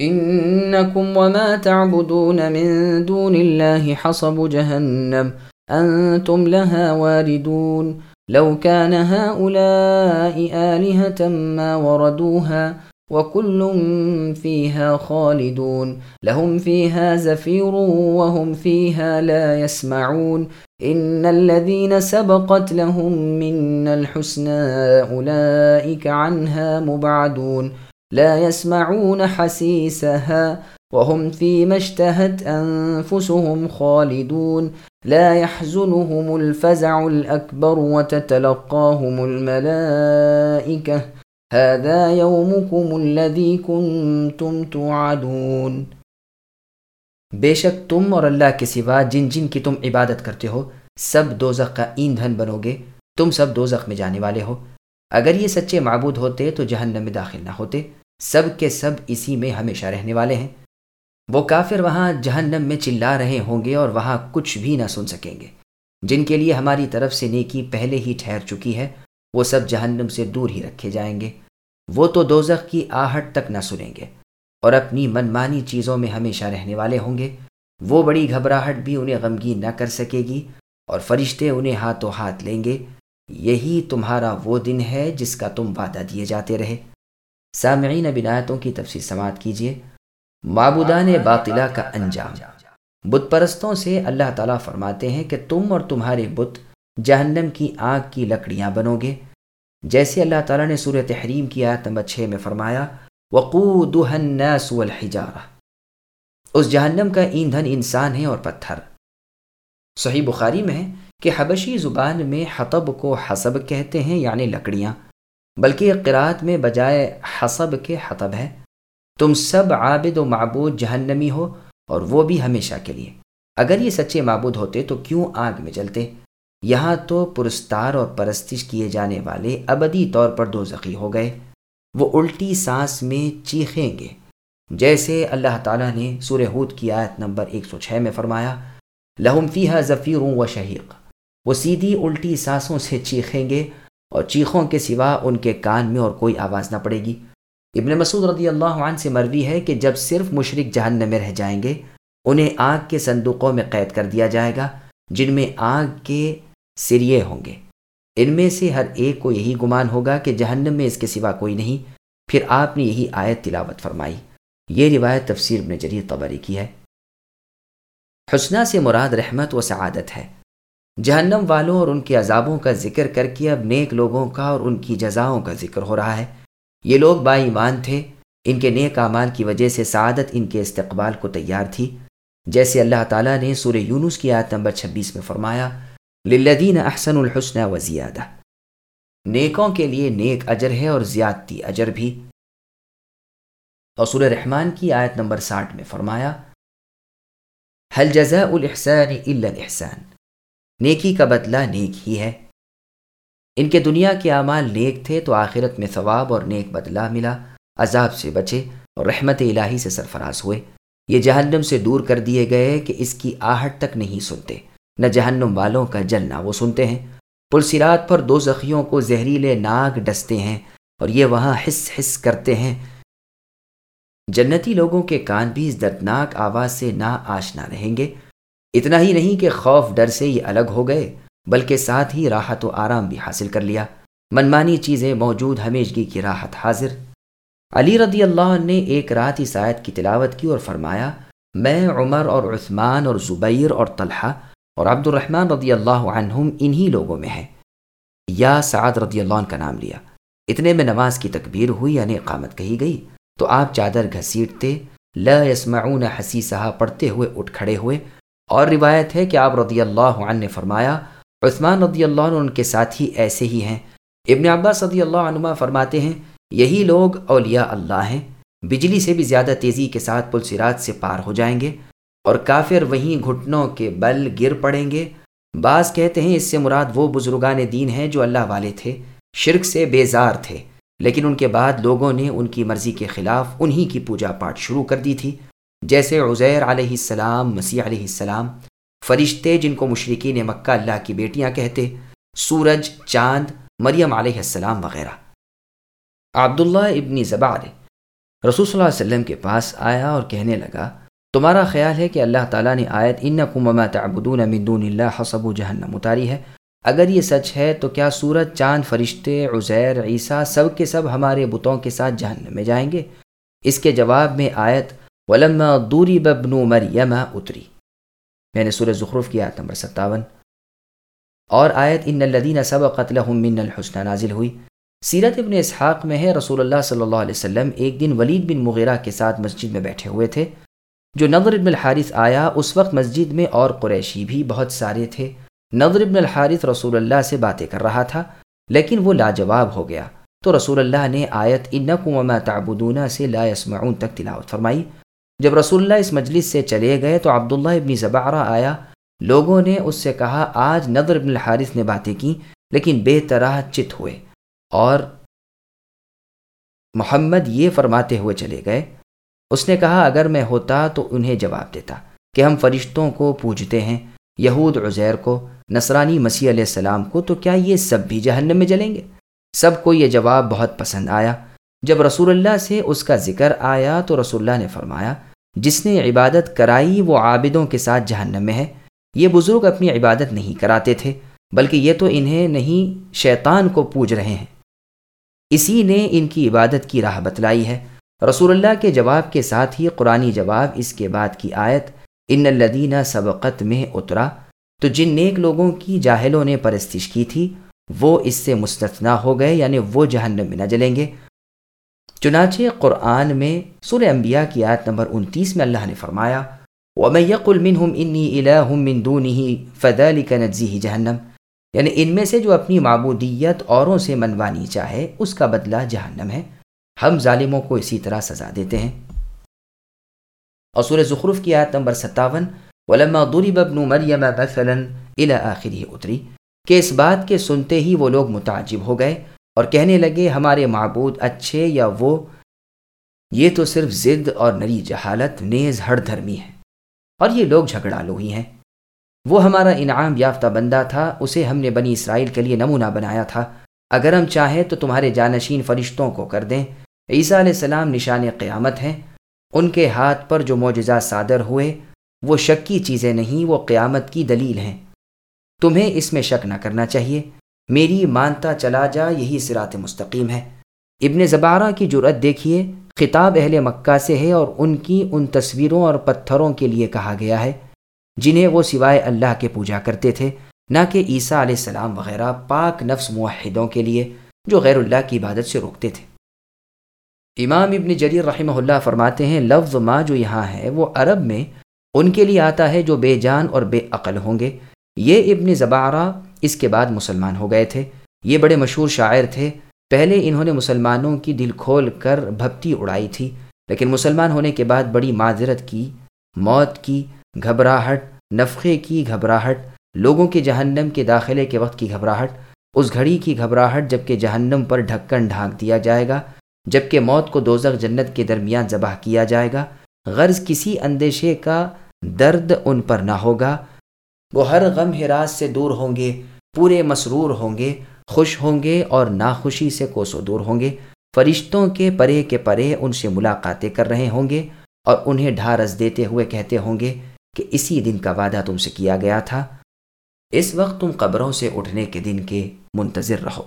Income وما تعبدون من دون اللہ حصب جہنم أنتم لها واردون. لو كان هؤلاء آلهة ما وردوها وكل فيها خالدون. لهم فيها زفير وهم فيها لا يسمعون. إن الذين سبقت لهم من الحسنى أولئك عنها مبعدون. لا يسمعون حسيسها وهم فيما اشتهت أنفسهم خالدون. لا يحزنهم الفزع الأكبر وتتلقاهم الملائكة. هذا يومكم الذي كنتم توعدون. بے شک تم اور اللہ کے سوا جن جن کی تم عبادت کرتے ہو سب دوزخ کا ایندھن بنو گے تم سب دوزخ میں جانے والے ہو۔ اگر یہ سچے معبود ہوتے تو جہنم میں داخل نہ ہوتے۔ سب کے سب اسی میں ہمیشہ رہنے والے ہیں۔ وہ کافر وہاں جہنم میں چلا رہے ہوں گے اور وہاں کچھ بھی نہ سن سکیں گے۔ جن کے لیے ہماری طرف سے نیکی پہلے ہی ٹھہر چکی ہے، وہ سب جہنم سے دور ہی رکھے جائیں گے۔ وہ تو دوزخ کی آہٹ تک نہ سنیں گے اور اپنی منمانی چیزوں میں ہمیشہ رہنے والے ہوں گے۔ وہ بڑی گھبراہٹ بھی انہیں غمگین نہ کر سکے گی اور فرشتے انہیں ہاتھوں ہاتھ لیں گے۔ یہی تمہارا وہ دن ہے جس کا تم وعدہ دیے جاتے رہے۔ سامعین بنایتوں کی تفصیل سماعت کیجیے معبودان باطلا کا انجام۔ بت پرستوں سے اللہ تعالیٰ فرماتے ہیں کہ تم اور تمہارے بت جہنم کی آگ کی لکڑیاں بنو گے۔ جیسے اللہ تعالیٰ نے سورہ تحریم کی آیت نمبر چھ میں فرمایا وقودها الناس والحجارہ اس جہنم کا ایندھن انسان ہے اور پتھر۔ صحیح بخاری میں ہے کہ حبشی زبان میں حطب کو حسب کہتے ہیں یعنی لکڑیاں۔ بلکہ قرات میں بجائے حسب کے حطب ہے۔ تم سب عابد و معبود جہنمی ہو اور وہ بھی ہمیشہ کے لیے۔ اگر یہ سچے معبود ہوتے تو کیوں آگ میں جلتے؟ یہاں تو پرستار اور پرستش کیے جانے والے ابدی طور پر دو زخی ہو گئے۔ وہ الٹی سانس میں چیخیں گے۔ جیسے اللہ تعالیٰ نے سورہ ہود کی آیت نمبر 106 میں فرمایا، لہم فیہا ظفیروں و شہیق۔ وہ سیدھی الٹی سانسوں سے چیخیں گے اور چیخوں کے سوا ان کے کان میں اور کوئی آواز نہ پڑے گی۔ ابن مسعود رضی اللہ عنہ سے مروی ہے کہ جب صرف مشرق جہنم میں رہ جائیں گے، انہیں آگ کے صندوقوں میں قید کر دیا جائے گا، جن میں آگ کے سریے ہوں گے۔ ان میں سے ہر ایک کو یہی گمان ہوگا کہ جہنم میں اس کے سوا کوئی نہیں۔ پھر آپ نے یہی آیت تلاوت فرمائی۔ یہ روایت تفسیر ابن جریر طبری کی ہے۔ حسنہ سے مراد رحمت و سعادت ہے۔ جہنم والوں اور ان کے عذابوں کا ذکر کر کے اب نیک لوگوں کا اور ان کی جزاؤں کا ذکر ہو رہا ہے۔ یہ لوگ با ایمان تھے۔ ان کے نیک اعمال کی وجہ سے سعادت ان کے استقبال کو تیار تھی۔ جیسے اللہ تعالیٰ نے سورہ یونس کی آیت نمبر 26 میں فرمایا، للذین احسن الحسن و زیادہ نیکوں کے لیے نیک اجر ہے اور زیادتی اجر بھی۔ اور سورہ رحمان کی آیت نمبر ساٹھ میں فرمایا حل جزاء الاحسان الا الاحسان نیکی کا بدلہ نیک ہی ہے۔ ان کے دنیا کے اعمال نیک تھے تو آخرت میں ثواب اور نیک بدلہ ملا، عذاب سے بچے اور رحمت الہی سے سرفراز ہوئے۔ یہ جہنم سے دور کر دیے گئے کہ اس کی آہٹ تک نہیں سنتے۔ نہ جہنم والوں کا جلنا وہ سنتے ہیں۔ پلسرات پر دو زخیوں کو زہریلے ناگ ڈستے ہیں اور یہ وہاں حس حس کرتے ہیں۔ جنتی لوگوں کے کان بھی اس دردناک آواز سے نہ آشنا رہیں گے۔ اتنا ہی نہیں کہ خوف ڈر سے یہ الگ ہو گئے، بلکہ ساتھ ہی راحت و آرام بھی حاصل کر لیا۔ منمانی چیزیں موجود ہمیشگی کی راحت حاضر۔ علی رضی اللہ عنہ نے ایک رات اس آیت کی تلاوت کی اور فرمایا، میں، عمر اور عثمان اور زبیر اور طلحہ اور عبد الرحمن رضی اللہ عنہم انہی لوگوں میں ہے یا سعد رضی اللہ عنہ کا نام لیا۔ اتنے میں نماز کی تکبیر ہوئی یعنی اقامت کہی گئی۔ تو آپ چادر گھسیٹتے، لا يسمعون حسیسہا، پڑھتے ہوئے، اٹھ کھڑے ہوئے اور روایت ہے کہ آپ رضی اللہ عنہ نے فرمایا، عثمان رضی اللہ عنہ ان کے ساتھی ایسے ہی ہیں۔ ابن عباس رضی اللہ عنہ فرماتے ہیں، یہی لوگ اولیاء اللہ ہیں، بجلی سے بھی زیادہ تیزی کے ساتھ پلسرات سے پار ہو جائیں گے اور کافر وہیں گھٹنوں کے بل گر پڑیں گے۔ بعض کہتے ہیں، اس سے مراد وہ بزرگان دین ہیں جو اللہ والے تھے، شرک سے بیزار تھے۔ لیکن ان کے بعد لوگوں نے ان کی مرضی کے خلاف انہی کی پوجا پاٹ شروع کر دی تھی۔ جیسے عزیر علیہ السلام، مسیح علیہ السلام، فرشتے جن کو مشرقین مکہ اللہ کی بیٹیاں کہتے، سورج، چاند، مریم علیہ السلام وغیرہ۔ عبداللہ ابن زبار رسول صلی اللہ علیہ وسلم کے پاس آیا اور کہنے لگا، تمہارا خیال ہے کہ اللہ تعالیٰ نے آیت ان کما تعبدون من دون اللہ حسب و جہنم اتاری ہے؟ اگر یہ سچ ہے تو کیا سورج، چاند، فرشتے، عزیر، عیسیٰ سب کے سب ہمارے بتوں کے ساتھ جہنم میں جائیں گے؟ اس کے جواب میں آیت ولما دوری ببنو مریمہ اتری میں نے سورج زخرف کی آیت نمبر ستاون۔ اور آیت ان الدین سب قتل من الحسن نازل ہوئی۔ سیرت ابن اسحاق میں ہے رسول اللہ صلی اللہ علیہ وسلم ایک دن ولید بن مغیرہ کے ساتھ مسجد میں بیٹھے ہوئے تھے۔ جو نظر ابن الحارث آیا، اس وقت مسجد میں اور قریشی بھی بہت سارے تھے۔ نظر ابن الحارث رسول اللہ سے باتیں کر رہا تھا، لیکن وہ لاجواب ہو گیا۔ تو رسول اللہ نے آیت انکم وما تعبدون سے لا يسمعون تک تلاوت فرمائی۔ جب رسول اللہ اس مجلس سے چلے گئے تو عبداللہ ابن زبارہ آیا۔ لوگوں نے اس سے کہا، آج نظر ابن الحارث نے باتیں کی، لیکن بے طرح چت ہوئے۔ اور محمد یہ فرماتے ہوئے چلے گئے۔ اس نے کہا، اگر میں ہوتا تو انہیں جواب دیتا کہ ہم فرشتوں کو پوجتے ہیں، یہود عزیر کو، نصرانی مسیح علیہ السلام کو، تو کیا یہ سب بھی جہنم میں جلیں گے؟ سب کو یہ جواب بہت پسند آیا۔ جب رسول اللہ سے اس کا ذکر آیا تو رسول اللہ نے فرمایا جس نے عبادت کرائی وہ عابدوں کے ساتھ جہنم میں ہے۔ یہ بزرگ اپنی عبادت نہیں کراتے تھے، بلکہ یہ تو انہیں نہیں، شیطان کو پوج رہے ہیں۔ اسی نے ان کی عبادت کی راہ بتلائی ہے۔ رسول اللہ کے جواب کے ساتھ ہی قرآن جواب اس کے بعد کی آیت، ان الدینہ سبقت میں اترا تو جن نیک لوگوں کی جاہلوں نے پرستش کی تھی، وہ اس سے مستثنا ہو گئے یعنی وہ جہنم میں نہ جلیں گے۔ چنانچہ قرآن میں سر انبیاء کی آیت نمبر انتیس میں اللہ نے فرمایا، وَمَن يَقُلْ مِنْهُمْ إِنِّي إِلَاهٌ مِّن دُونِهِ فَذَلِكَ نَجْزِهِ جہنم یعنی ان میں سے جو اپنی معبودیت اوروں سے منوانی چاہے، اس کا بدلہ جہنم ہے۔ ہم ظالموں کو اسی طرح سزا دیتے ہیں۔ اور سورہ زخرف کی آیت نمبر ستاون، ولما ضرب ابن مریم مثلا الى آخری اتری، کہ اس بات کے سنتے ہی وہ لوگ متعجب ہو گئے۔ اور کہنے لگے، ہمارے معبود اچھے یا وہ؟ یہ تو صرف ضد اور نری جہالت، نیز ہڑ دھرمی ہے۔ اور یہ لوگ جھگڑا لو ہی ہیں۔ وہ ہمارا انعام یافتہ بندہ تھا، اسے ہم نے بنی اسرائیل کے لیے نمونہ بنایا تھا۔ اگر ہم چاہیں تو تمہارے جانشین فرشتوں کو کر دیں۔ عیسیٰ علیہ السلام نشان قیامت ہیں۔ ان کے ہاتھ پر جو معجزات صادر ہوئے، وہ شک کی چیزیں نہیں، وہ قیامت کی دلیل ہیں۔ تمہیں اس میں شک نہ کرنا چاہیے۔ میری مانتا چلا جا، یہی سرات مستقیم ہے۔ ابن زبارہ کی جرت دیکھیے، خطاب اہل مکہ سے ہے اور ان کی ان تصویروں اور پتھروں کے لیے کہا گیا ہے، جنہیں وہ سوائے اللہ کے پوجا کرتے تھے، نہ کہ عیسیٰ علیہ السلام وغیرہ پاک نفس معاہدوں کے لیے جو غیر اللہ کی عبادت سے روکتے تھے۔ امام ابن جریر رحمہ اللہ فرماتے ہیں، لفظ ما جو یہاں ہے، وہ عرب میں ان کے لیے آتا ہے جو بے جان اور بے عقل ہوں گے۔ یہ ابن زبارہ اس کے بعد مسلمان ہو گئے تھے۔ یہ بڑے مشہور شاعر تھے۔ پہلے انہوں نے مسلمانوں کی دل کھول کر بھپتی اڑائی تھی، لیکن مسلمان ہونے کے بعد بڑی معذرت کی، موت کی گھبراہٹ، نفقے کی گھبراہٹ، لوگوں کے جہنم کے داخلے کے وقت کی گھبراہٹ، اس گھڑی کی گھبراہٹ جبکہ جہنم پر ڈھکن ڈھانک دیا جائے گا، جبکہ موت کو دوزخ جنت کے درمیان ذبح کیا جائے گا۔ غرض کسی اندیشے کا درد ان پر نہ ہوگا۔ وہ ہر غم ہراس سے دور ہوں گے۔ پورے مسرور ہوں گے، خوش ہوں گے اور ناخوشی سے کوسو دور ہوں گے۔ فرشتوں کے پرے کے پرے ان سے ملاقاتیں کر رہے ہوں گے اور انہیں ڈھارس دیتے ہوئے کہتے ہوں گے کہ اسی دن کا وعدہ تم سے کیا گیا تھا۔ اس وقت تم قبروں سے اٹھنے کے دن کے منتظر رہو۔